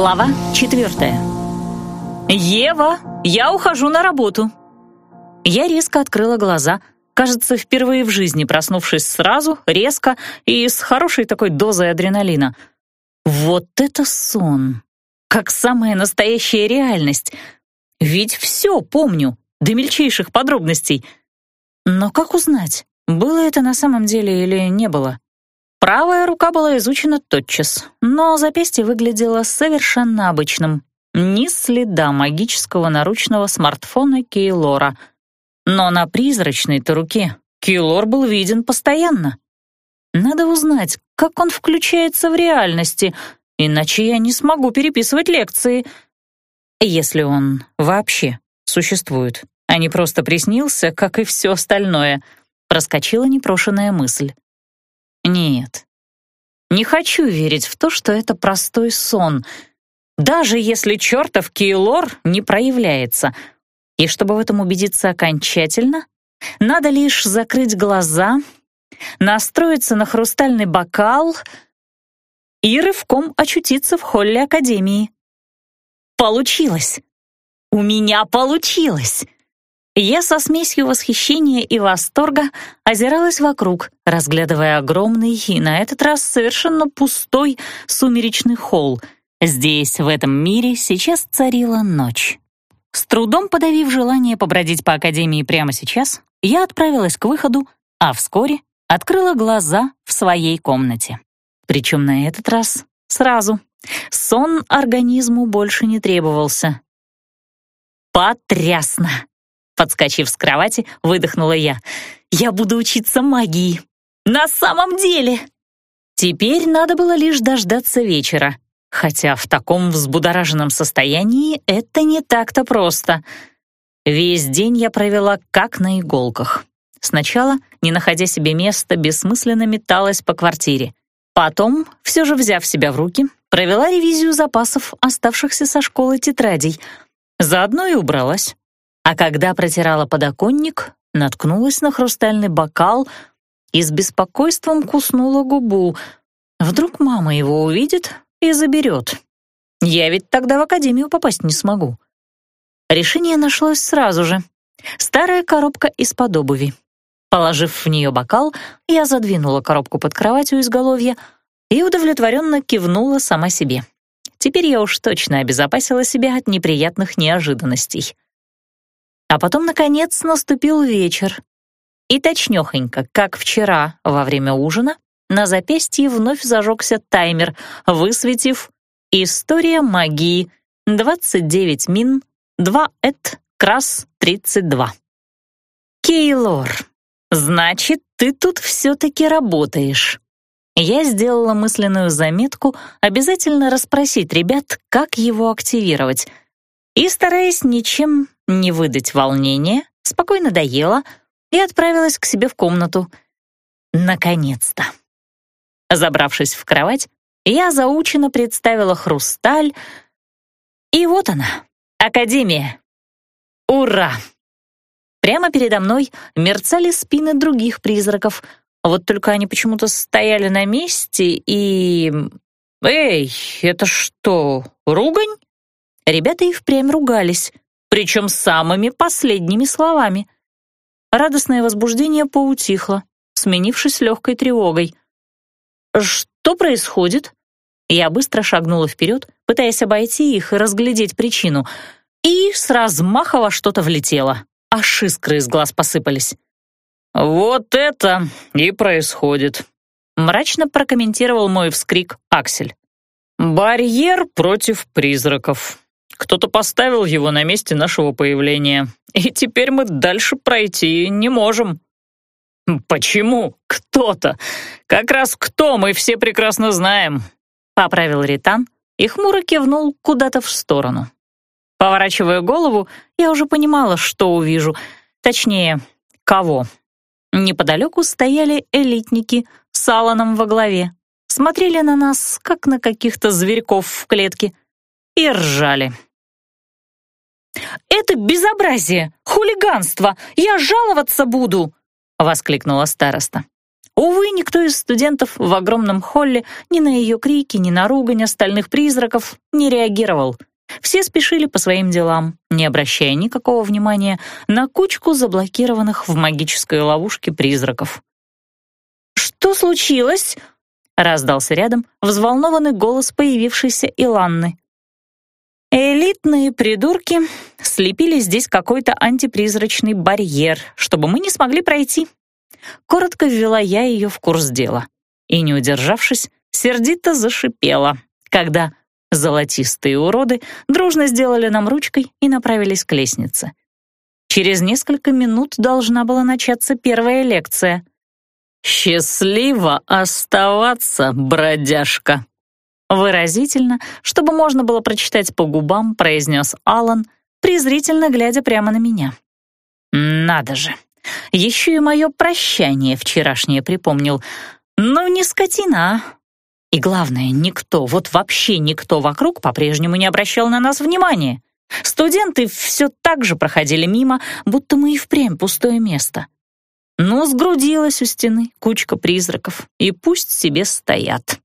Глава четвертая. «Ева, я ухожу на работу!» Я резко открыла глаза, кажется, впервые в жизни проснувшись сразу, резко и с хорошей такой дозой адреналина. Вот это сон! Как самая настоящая реальность! Ведь все помню, до мельчайших подробностей. Но как узнать, было это на самом деле или не было? Правая рука была изучена тотчас, но запястье выглядело совершенно обычным. Ни следа магического наручного смартфона Кейлора. Но на призрачной-то руке Кейлор был виден постоянно. Надо узнать, как он включается в реальности, иначе я не смогу переписывать лекции. Если он вообще существует, а не просто приснился, как и все остальное, проскочила непрошенная мысль. Нет. Не хочу верить в то, что это простой сон, даже если чертов Кейлор не проявляется. И чтобы в этом убедиться окончательно, надо лишь закрыть глаза, настроиться на хрустальный бокал и рывком очутиться в холле Академии. Получилось! У меня получилось! Я со смесью восхищения и восторга озиралась вокруг, разглядывая огромный и на этот раз совершенно пустой сумеречный холл. Здесь, в этом мире, сейчас царила ночь. С трудом подавив желание побродить по Академии прямо сейчас, я отправилась к выходу, а вскоре открыла глаза в своей комнате. Причем на этот раз сразу. Сон организму больше не требовался. Потрясно! Подскочив с кровати, выдохнула я. «Я буду учиться магии! На самом деле!» Теперь надо было лишь дождаться вечера, хотя в таком взбудораженном состоянии это не так-то просто. Весь день я провела как на иголках. Сначала, не находя себе места, бессмысленно металась по квартире. Потом, все же взяв себя в руки, провела ревизию запасов оставшихся со школы тетрадей. Заодно и убралась. А когда протирала подоконник, наткнулась на хрустальный бокал и с беспокойством куснула губу. Вдруг мама его увидит и заберет. Я ведь тогда в академию попасть не смогу. Решение нашлось сразу же. Старая коробка из-под обуви. Положив в нее бокал, я задвинула коробку под кроватью изголовья и удовлетворенно кивнула сама себе. Теперь я уж точно обезопасила себя от неприятных неожиданностей. А потом, наконец, наступил вечер. И точнёхонько, как вчера во время ужина, на запястье вновь зажегся таймер, высветив «История магии. 29 мин. 2 эт. Крас. 32». «Кейлор, значит, ты тут все-таки работаешь». Я сделала мысленную заметку обязательно расспросить ребят, как его активировать. И, стараясь ничем не выдать волнения, спокойно доела и отправилась к себе в комнату. Наконец-то. Забравшись в кровать, я заученно представила хрусталь, и вот она, Академия. Ура! Прямо передо мной мерцали спины других призраков, вот только они почему-то стояли на месте и... «Эй, это что, ругань?» Ребята и впрямь ругались, причем самыми последними словами. Радостное возбуждение поутихло, сменившись легкой тревогой. «Что происходит?» Я быстро шагнула вперед, пытаясь обойти их и разглядеть причину, и с размаха во что-то влетело, аж искры из глаз посыпались. «Вот это и происходит», — мрачно прокомментировал мой вскрик Аксель. «Барьер против призраков. Кто-то поставил его на месте нашего появления, и теперь мы дальше пройти не можем». «Почему кто-то? Как раз кто, мы все прекрасно знаем», — поправил Ритан и хмуро кивнул куда-то в сторону. Поворачивая голову, я уже понимала, что увижу, точнее, кого. Неподалеку стояли элитники с Аланом во главе, смотрели на нас, как на каких-то зверьков в клетке, и ржали. «Это безобразие! Хулиганство! Я жаловаться буду!» — воскликнула староста. Увы, никто из студентов в огромном холле ни на ее крики, ни на ругань остальных призраков не реагировал. Все спешили по своим делам, не обращая никакого внимания на кучку заблокированных в магической ловушке призраков. «Что случилось?» — раздался рядом взволнованный голос появившейся Иланны. Элитные придурки слепили здесь какой-то антипризрачный барьер, чтобы мы не смогли пройти. Коротко ввела я ее в курс дела и, не удержавшись, сердито зашипела, когда золотистые уроды дружно сделали нам ручкой и направились к лестнице. Через несколько минут должна была начаться первая лекция. «Счастливо оставаться, бродяжка!» Выразительно, чтобы можно было прочитать по губам, произнес Алан, презрительно глядя прямо на меня. «Надо же! Еще и мое прощание вчерашнее припомнил. Ну, не скотина, а!» И главное, никто, вот вообще никто вокруг по-прежнему не обращал на нас внимания. Студенты все так же проходили мимо, будто мы и впрямь пустое место. Но сгрудилась у стены кучка призраков, и пусть себе стоят.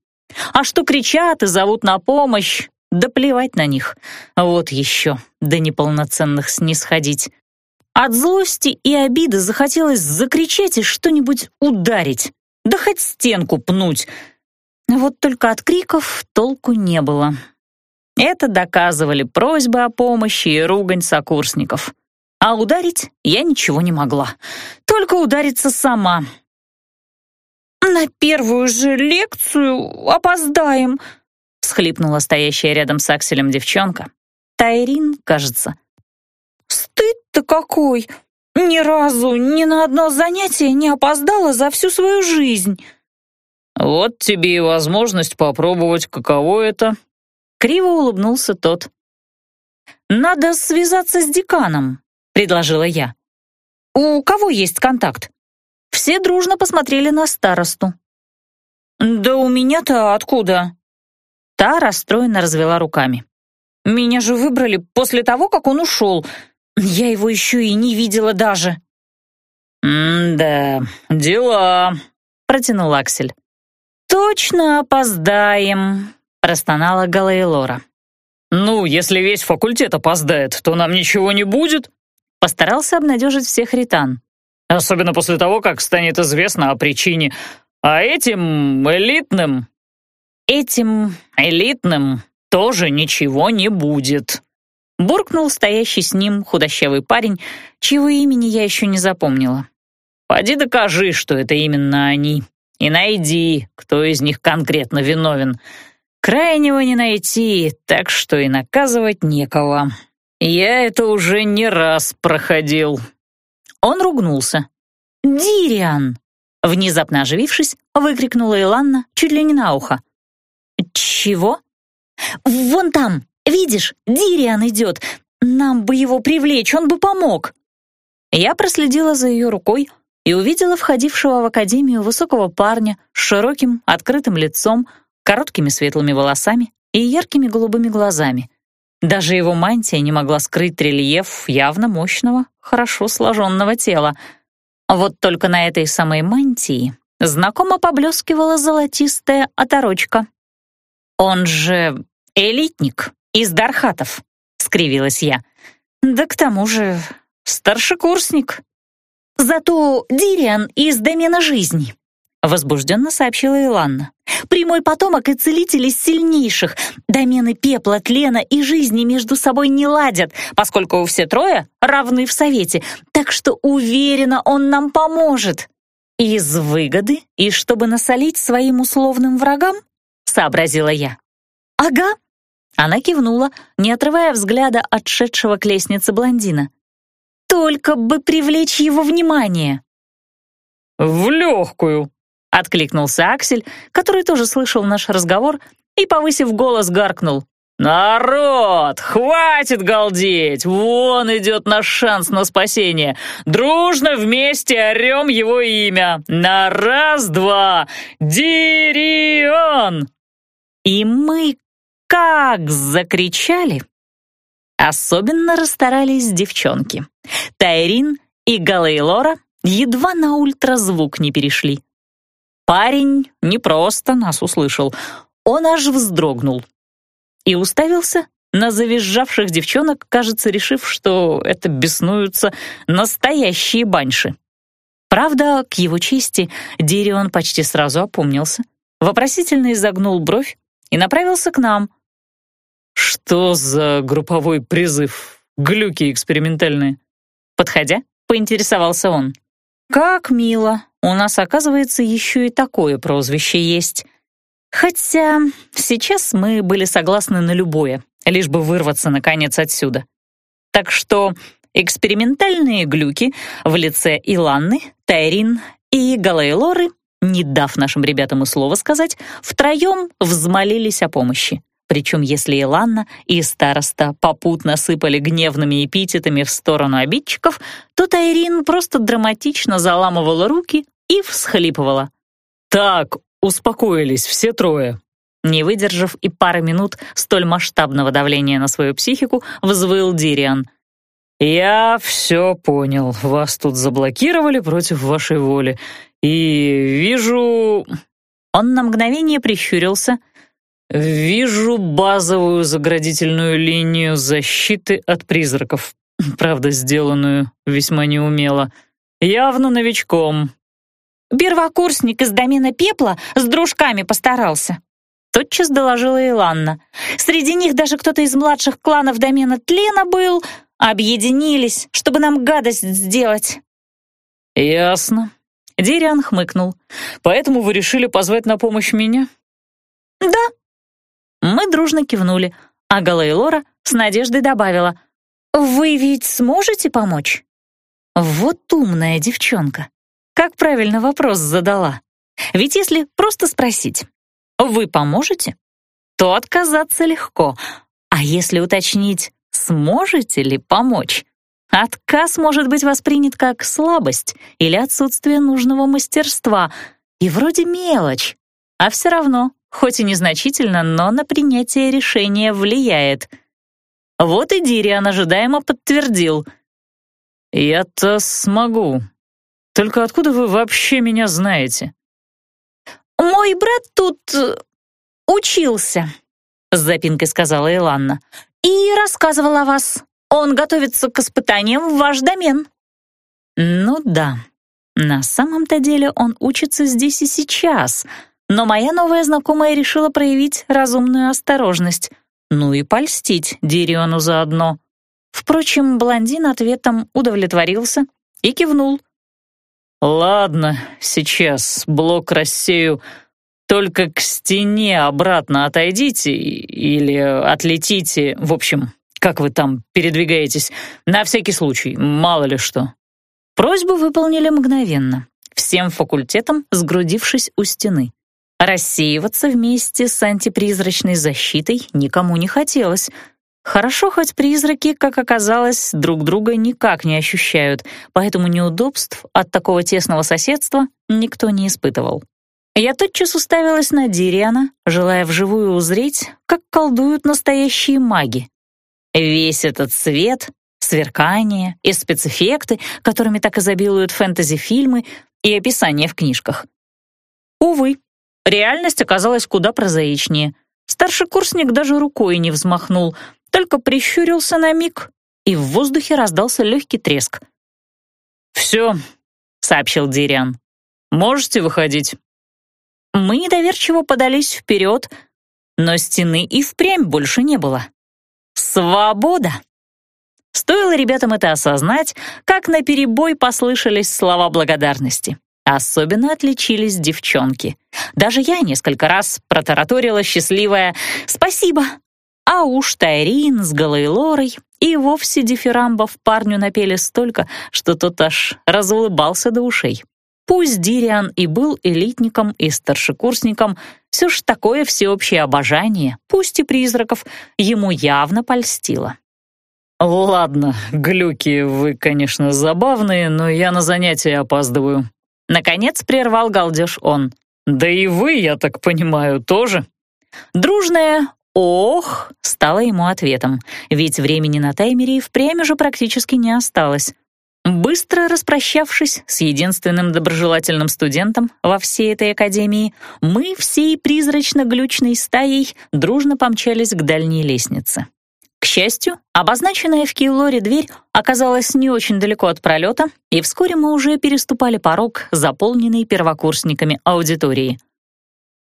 А что кричат и зовут на помощь, да плевать на них. Вот еще до неполноценных снисходить. От злости и обиды захотелось закричать и что-нибудь ударить, да хоть стенку пнуть. Вот только от криков толку не было. Это доказывали просьбы о помощи и ругань сокурсников. А ударить я ничего не могла. Только удариться сама — «На первую же лекцию опоздаем», — схлипнула стоящая рядом с Акселем девчонка. Тайрин, кажется. «Стыд-то какой! Ни разу ни на одно занятие не опоздала за всю свою жизнь!» «Вот тебе и возможность попробовать, каково это!» Криво улыбнулся тот. «Надо связаться с деканом», — предложила я. «У кого есть контакт?» Все дружно посмотрели на старосту. «Да у меня-то откуда?» Та расстроенно развела руками. «Меня же выбрали после того, как он ушел. Я его еще и не видела даже». «М-да, дела», — протянул Аксель. «Точно опоздаем», — простонала Галейлора. «Ну, если весь факультет опоздает, то нам ничего не будет», — постарался обнадежить всех Ритан. Особенно после того, как станет известно о причине. А этим элитным... Этим элитным тоже ничего не будет. Буркнул стоящий с ним худощавый парень, чьего имени я еще не запомнила. «Поди докажи, что это именно они, и найди, кто из них конкретно виновен. Крайнего не найти, так что и наказывать некого. Я это уже не раз проходил». Он ругнулся. «Дириан!» Внезапно оживившись, выкрикнула Иланна чуть ли не на ухо. «Чего?» «Вон там, видишь, Дириан идет. Нам бы его привлечь, он бы помог». Я проследила за ее рукой и увидела входившего в академию высокого парня с широким, открытым лицом, короткими светлыми волосами и яркими голубыми глазами. Даже его мантия не могла скрыть рельеф явно мощного, хорошо сложенного тела. Вот только на этой самой мантии знакомо поблескивала золотистая оторочка. «Он же элитник из Дархатов», — скривилась я. «Да к тому же старшекурсник». «Зато Дириан из домена жизни», — возбужденно сообщила Иланна. Прямой потомок и целитель из сильнейших. Домены пепла, тлена и жизни между собой не ладят, поскольку все трое равны в совете, так что уверена, он нам поможет. Из выгоды и чтобы насолить своим условным врагам, сообразила я. Ага. Она кивнула, не отрывая взгляда от шедшего к лестнице блондина. Только бы привлечь его внимание. «В легкую», Откликнулся Аксель, который тоже слышал наш разговор и, повысив голос, гаркнул. «Народ, хватит галдеть! Вон идет наш шанс на спасение! Дружно вместе орем его имя! На раз-два! Дирион!» И мы как закричали! Особенно расстарались девчонки. Тайрин и Галейлора едва на ультразвук не перешли. Парень не просто нас услышал, он аж вздрогнул и уставился на завизжавших девчонок, кажется, решив, что это беснуются настоящие баньши. Правда, к его чести, Дирион почти сразу опомнился, вопросительно изогнул бровь и направился к нам. «Что за групповой призыв? Глюки экспериментальные?» Подходя, поинтересовался он. «Как мило, у нас, оказывается, еще и такое прозвище есть. Хотя сейчас мы были согласны на любое, лишь бы вырваться, наконец, отсюда. Так что экспериментальные глюки в лице Иланны, Тайрин и Галейлоры, не дав нашим ребятам и слова сказать, втроем взмолились о помощи. Причем если Иланна и староста попутно сыпали гневными эпитетами в сторону обидчиков, то Тайрин просто драматично заламывала руки и всхлипывала. «Так, успокоились все трое», не выдержав и пары минут столь масштабного давления на свою психику, взвыл Дириан. «Я все понял. Вас тут заблокировали против вашей воли. И вижу...» Он на мгновение прищурился. «Вижу базовую заградительную линию защиты от призраков. Правда, сделанную весьма неумело. Явно новичком». «Первокурсник из домена пепла с дружками постарался», тотчас доложила Иланна. «Среди них даже кто-то из младших кланов домена тлена был. Объединились, чтобы нам гадость сделать». «Ясно». Дириан хмыкнул. «Поэтому вы решили позвать на помощь меня?» «Да». Мы дружно кивнули, а Галейлора с надеждой добавила. «Вы ведь сможете помочь?» Вот умная девчонка. Как правильно вопрос задала. Ведь если просто спросить, вы поможете? То отказаться легко. А если уточнить, сможете ли помочь? Отказ может быть воспринят как слабость или отсутствие нужного мастерства. И вроде мелочь, а все равно, хоть и незначительно, но на принятие решения влияет. Вот и Дириан ожидаемо подтвердил. «Я-то смогу. Только откуда вы вообще меня знаете?» «Мой брат тут э, учился», — с запинкой сказала Иланна, «и рассказывал о вас. Он готовится к испытаниям в ваш домен». «Ну да, на самом-то деле он учится здесь и сейчас, но моя новая знакомая решила проявить разумную осторожность, ну и польстить Дириону заодно». Впрочем, блондин ответом удовлетворился и кивнул. «Ладно, сейчас блок рассею. Только к стене обратно отойдите или отлетите. В общем, как вы там передвигаетесь. На всякий случай, мало ли что». Просьбу выполнили мгновенно, всем факультетом сгрудившись у стены. Рассеиваться вместе с антипризрачной защитой никому не хотелось — Хорошо, хоть призраки, как оказалось, друг друга никак не ощущают, поэтому неудобств от такого тесного соседства никто не испытывал. Я тотчас уставилась на Дириана, желая вживую узреть, как колдуют настоящие маги. Весь этот свет, сверкание и спецэффекты, которыми так изобилуют фэнтези-фильмы и описания в книжках. Увы, реальность оказалась куда прозаичнее. Старший курсник даже рукой не взмахнул — только прищурился на миг, и в воздухе раздался легкий треск. «Все», — сообщил Дириан, — «можете выходить». Мы недоверчиво подались вперед, но стены и впрямь больше не было. Свобода! Стоило ребятам это осознать, как наперебой послышались слова благодарности. Особенно отличились девчонки. Даже я несколько раз протараторила счастливая «Спасибо! А уж Тайрин с Галейлорой и вовсе дифирамбов парню напели столько, что тот аж разулыбался до ушей. Пусть Дириан и был элитником и старшекурсником, все ж такое всеобщее обожание, пусть и призраков, ему явно польстило. «Ладно, глюки, вы, конечно, забавные, но я на занятия опаздываю». Наконец прервал галдеж он. «Да и вы, я так понимаю, тоже?» Дружная «Ох!» стало ему ответом, ведь времени на таймере и впрямь уже практически не осталось. Быстро распрощавшись с единственным доброжелательным студентом во всей этой академии, мы всей призрачно-глючной стаей дружно помчались к дальней лестнице. К счастью, обозначенная в Кейлоре дверь оказалась не очень далеко от пролета, и вскоре мы уже переступали порог, заполненный первокурсниками аудитории.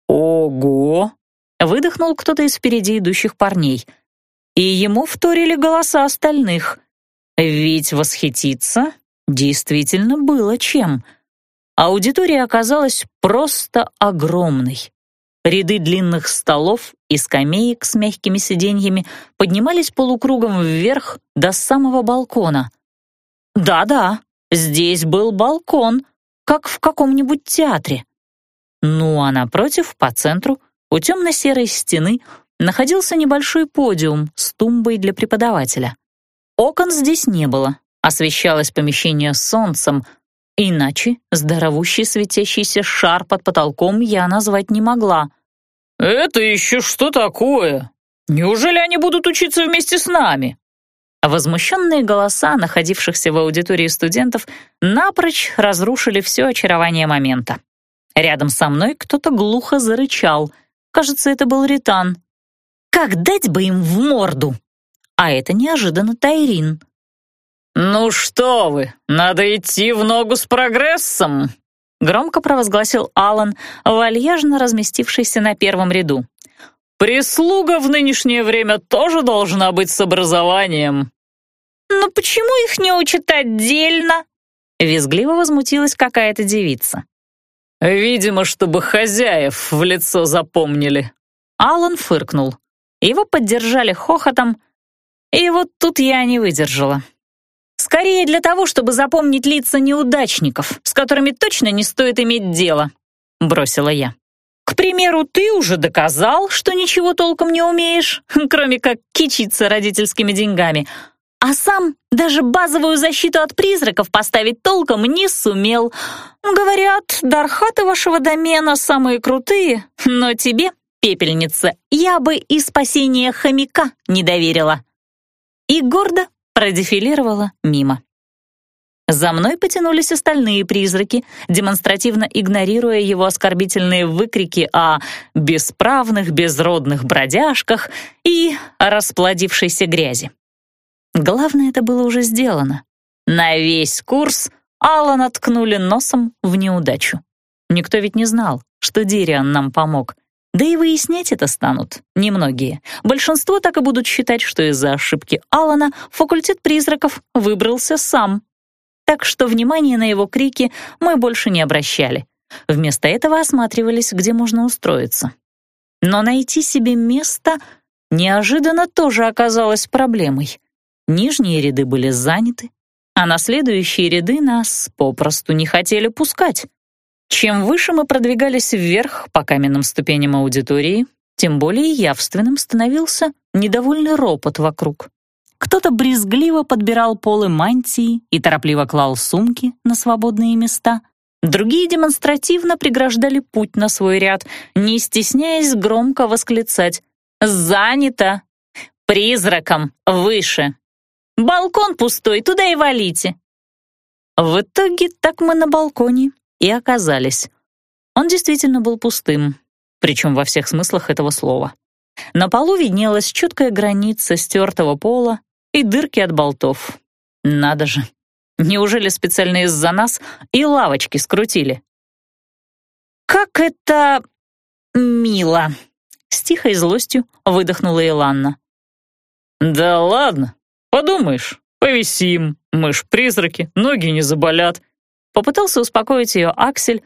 «Ого!» — выдохнул кто-то из впереди идущих парней. И ему вторили голоса остальных — ведь восхититься действительно было чем. Аудитория оказалась просто огромной. Ряды длинных столов и скамеек с мягкими сиденьями поднимались полукругом вверх до самого балкона. Да-да, здесь был балкон, как в каком-нибудь театре. Ну а напротив, по центру, у темно-серой стены, находился небольшой подиум с тумбой для преподавателя. Окон здесь не было, освещалось помещение солнцем, иначе здоровущий светящийся шар под потолком я назвать не могла. «Это еще что такое? Неужели они будут учиться вместе с нами?» Возмущенные голоса находившихся в аудитории студентов напрочь разрушили все очарование момента. Рядом со мной кто-то глухо зарычал. Кажется, это был Ритан. «Как дать бы им в морду!» а это неожиданно Тайрин. «Ну что вы, надо идти в ногу с прогрессом!» Громко провозгласил Алан, вальяжно разместившийся на первом ряду. «Прислуга в нынешнее время тоже должна быть с образованием». «Но почему их не учат отдельно?» Визгливо возмутилась какая-то девица. «Видимо, чтобы хозяев в лицо запомнили». Алан фыркнул. Его поддержали хохотом, и вот тут я не выдержала. Скорее для того, чтобы запомнить лица неудачников, с которыми точно не стоит иметь дело, бросила я. К примеру, ты уже доказал, что ничего толком не умеешь, кроме как кичиться родительскими деньгами, а сам даже базовую защиту от призраков поставить толком не сумел. Говорят, дархаты вашего домена самые крутые, но тебе, пепельница, я бы и спасение хомяка не доверила и гордо продефилировала мимо. За мной потянулись остальные призраки, демонстративно игнорируя его оскорбительные выкрики о бесправных, безродных бродяжках и расплодившейся грязи. Главное, это было уже сделано. На весь курс Алла наткнули носом в неудачу. Никто ведь не знал, что Дириан нам помог — да и выяснять это станут немногие. Большинство так и будут считать, что из-за ошибки Алана факультет призраков выбрался сам. Так что внимания на его крики мы больше не обращали. Вместо этого осматривались, где можно устроиться. Но найти себе место неожиданно тоже оказалось проблемой. Нижние ряды были заняты, а на следующие ряды нас попросту не хотели пускать. Чем выше мы продвигались вверх по каменным ступеням аудитории, тем более явственным становился недовольный ропот вокруг. Кто-то брезгливо подбирал полы мантии и торопливо клал сумки на свободные места. Другие демонстративно преграждали путь на свой ряд, не стесняясь громко восклицать «Занято! Призраком! Выше! Балкон пустой, туда и валите!» В итоге так мы на балконе и оказались. Он действительно был пустым, причем во всех смыслах этого слова. На полу виднелась четкая граница стертого пола и дырки от болтов. Надо же, неужели специально из-за нас и лавочки скрутили? «Как это мило!» — с тихой злостью выдохнула Иланна. «Да ладно, подумаешь, повисим, мы ж призраки, ноги не заболят, Попытался успокоить ее Аксель,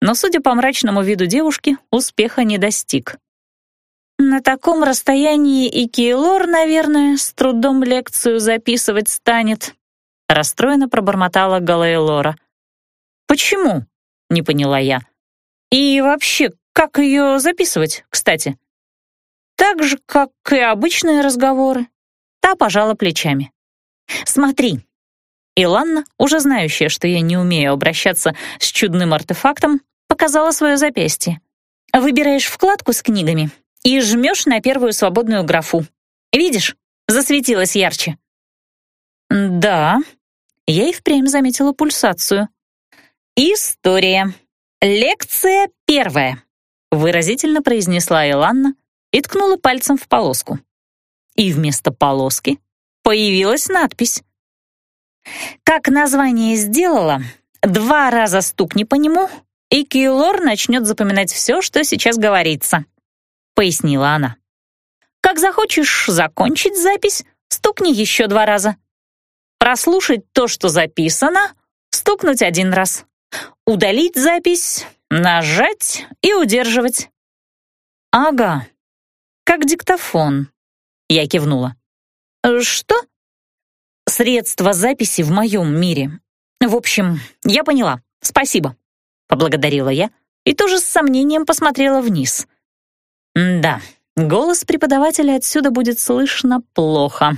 но, судя по мрачному виду девушки, успеха не достиг. «На таком расстоянии и Кейлор, наверное, с трудом лекцию записывать станет», — расстроенно пробормотала Галейлора. «Почему?» — не поняла я. «И вообще, как ее записывать, кстати?» «Так же, как и обычные разговоры». Та пожала плечами. «Смотри, Иланна, уже знающая, что я не умею обращаться с чудным артефактом, показала свое запястье. Выбираешь вкладку с книгами и жмешь на первую свободную графу. Видишь, засветилась ярче. Да. Я и впрямь заметила пульсацию. «История. Лекция первая», — выразительно произнесла Иланна и ткнула пальцем в полоску. И вместо полоски появилась надпись. «Как название сделала, два раза стукни по нему, и Кьюлор начнет запоминать все, что сейчас говорится», — пояснила она. «Как захочешь закончить запись, стукни еще два раза. Прослушать то, что записано, стукнуть один раз. Удалить запись, нажать и удерживать». «Ага, как диктофон», — я кивнула. «Что?» «Средства записи в моем мире. В общем, я поняла. Спасибо», — поблагодарила я и тоже с сомнением посмотрела вниз. «Да, голос преподавателя отсюда будет слышно плохо.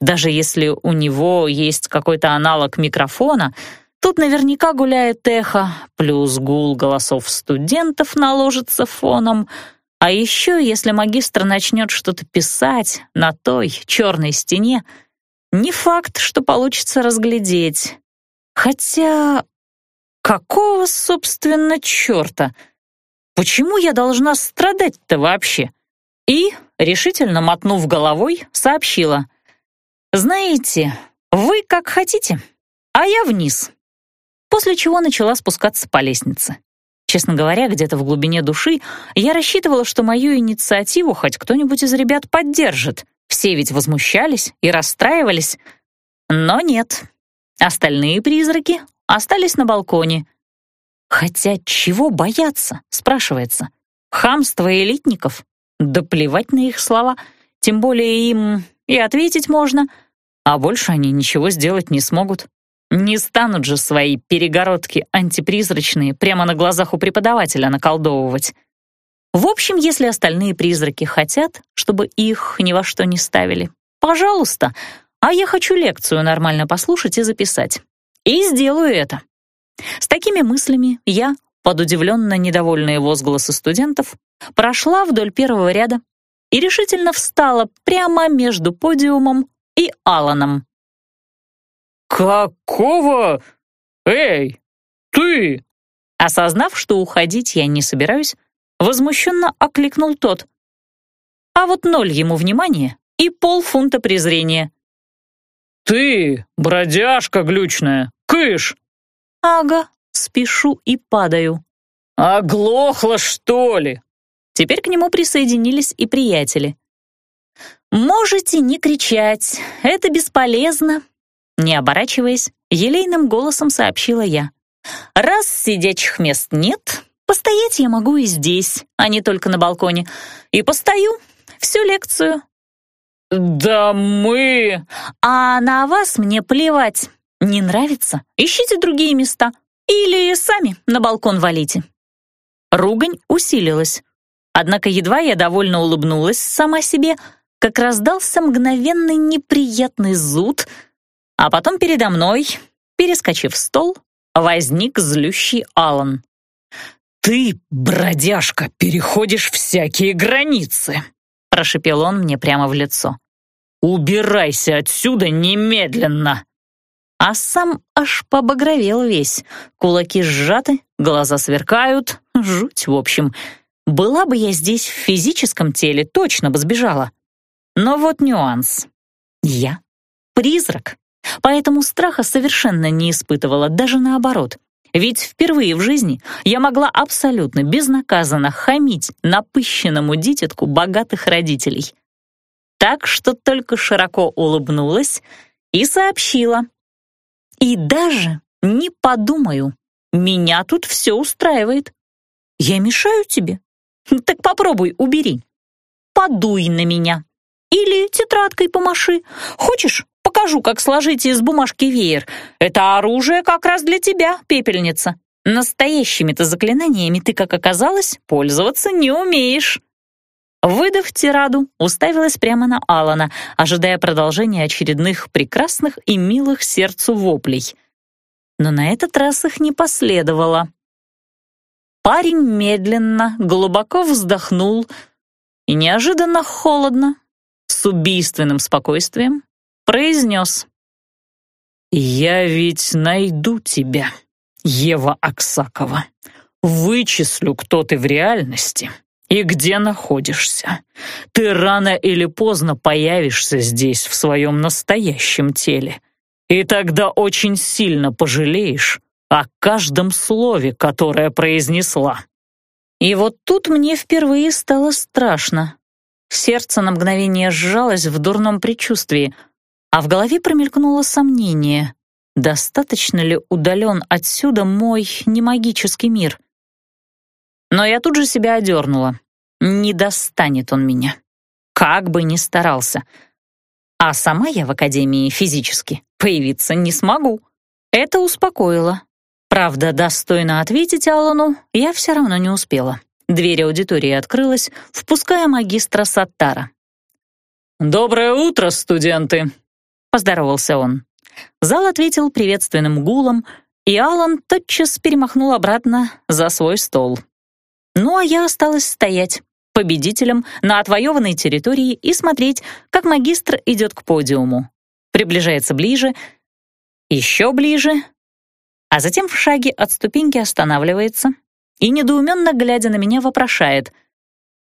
Даже если у него есть какой-то аналог микрофона, тут наверняка гуляет эхо, плюс гул голосов студентов наложится фоном — а еще, если магистр начнет что-то писать на той черной стене, не факт, что получится разглядеть. Хотя, какого, собственно, черта? Почему я должна страдать-то вообще? И, решительно мотнув головой, сообщила. «Знаете, вы как хотите, а я вниз». После чего начала спускаться по лестнице. Честно говоря, где-то в глубине души я рассчитывала, что мою инициативу хоть кто-нибудь из ребят поддержит. Все ведь возмущались и расстраивались. Но нет. Остальные призраки остались на балконе. Хотя чего бояться, спрашивается. Хамство элитников? Да плевать на их слова. Тем более им и ответить можно, а больше они ничего сделать не смогут. Не станут же свои перегородки антипризрачные прямо на глазах у преподавателя наколдовывать. В общем, если остальные призраки хотят, чтобы их ни во что не ставили, пожалуйста, а я хочу лекцию нормально послушать и записать. И сделаю это. С такими мыслями я, под удивленно недовольные возгласы студентов, прошла вдоль первого ряда и решительно встала прямо между подиумом и Аланом. «Какого? Эй, ты!» Осознав, что уходить я не собираюсь, возмущенно окликнул тот. А вот ноль ему внимания и полфунта презрения. «Ты, бродяжка глючная, кыш!» «Ага, спешу и падаю». «Оглохла, что ли?» Теперь к нему присоединились и приятели. «Можете не кричать, это бесполезно, не оборачиваясь, елейным голосом сообщила я. «Раз сидячих мест нет, постоять я могу и здесь, а не только на балконе. И постою всю лекцию». «Да мы...» «А на вас мне плевать. Не нравится? Ищите другие места. Или сами на балкон валите». Ругань усилилась. Однако едва я довольно улыбнулась сама себе, как раздался мгновенный неприятный зуд — а потом передо мной, перескочив стол, возник злющий Алан. «Ты, бродяжка, переходишь всякие границы!» прошипел он мне прямо в лицо. «Убирайся отсюда немедленно!» А сам аж побагровел весь. Кулаки сжаты, глаза сверкают. Жуть, в общем. Была бы я здесь в физическом теле, точно бы сбежала. Но вот нюанс. Я призрак. Поэтому страха совершенно не испытывала, даже наоборот. Ведь впервые в жизни я могла абсолютно безнаказанно хамить напыщенному дитятку богатых родителей. Так что только широко улыбнулась и сообщила. «И даже не подумаю, меня тут все устраивает. Я мешаю тебе? Так попробуй убери. Подуй на меня. Или тетрадкой помаши. Хочешь, Покажу, как сложить из бумажки веер. Это оружие как раз для тебя, пепельница. Настоящими-то заклинаниями ты, как оказалось, пользоваться не умеешь». Выдав тираду, уставилась прямо на Алана, ожидая продолжения очередных прекрасных и милых сердцу воплей. Но на этот раз их не последовало. Парень медленно, глубоко вздохнул и неожиданно холодно, с убийственным спокойствием произнес. «Я ведь найду тебя, Ева Аксакова. Вычислю, кто ты в реальности и где находишься. Ты рано или поздно появишься здесь в своем настоящем теле, и тогда очень сильно пожалеешь о каждом слове, которое произнесла». И вот тут мне впервые стало страшно. Сердце на мгновение сжалось в дурном предчувствии, а в голове промелькнуло сомнение, достаточно ли удален отсюда мой немагический мир. Но я тут же себя одернула. Не достанет он меня. Как бы ни старался. А сама я в академии физически появиться не смогу. Это успокоило. Правда, достойно ответить Аллану я все равно не успела. Дверь аудитории открылась, впуская магистра Саттара. «Доброе утро, студенты!» — поздоровался он. Зал ответил приветственным гулом, и Аллан тотчас перемахнул обратно за свой стол. Ну а я осталась стоять, победителем на отвоеванной территории и смотреть, как магистр идет к подиуму. Приближается ближе, еще ближе, а затем в шаге от ступеньки останавливается и, недоуменно глядя на меня, вопрошает.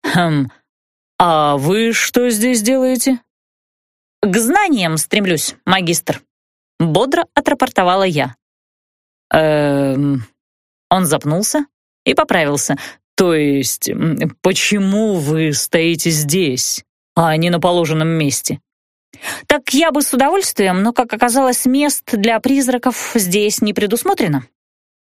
«Хм, а вы что здесь делаете?» «К знаниям стремлюсь, магистр», — бодро отрапортовала я. «Эм...» Он запнулся и поправился. «То есть, почему вы стоите здесь, а не на положенном месте?» «Так я бы с удовольствием, но, как оказалось, мест для призраков здесь не предусмотрено».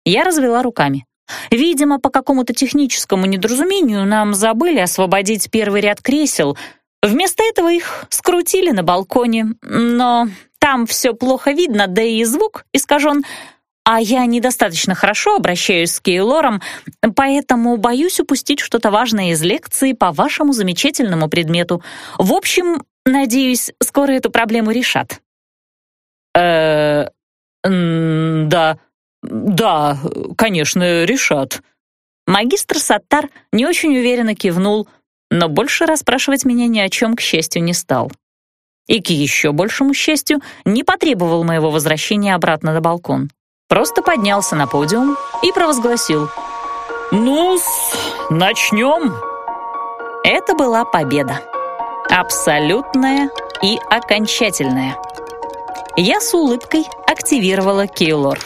Я развела руками. Видимо, по какому-то техническому недоразумению нам забыли освободить первый ряд кресел. Вместо этого их скрутили на балконе, но там все плохо видно, да и звук искажен — а я недостаточно хорошо обращаюсь с Кейлором, поэтому боюсь упустить что-то важное из лекции по вашему замечательному предмету. В общем, надеюсь, скоро эту проблему решат». э да, да, конечно, решат». Магистр Саттар не очень уверенно кивнул, но больше расспрашивать меня ни о чем, к счастью, не стал. И, к еще большему счастью, не потребовал моего возвращения обратно на балкон просто поднялся на подиум и провозгласил ну начнем!» Это была победа. Абсолютная и окончательная. Я с улыбкой активировала Кейлор.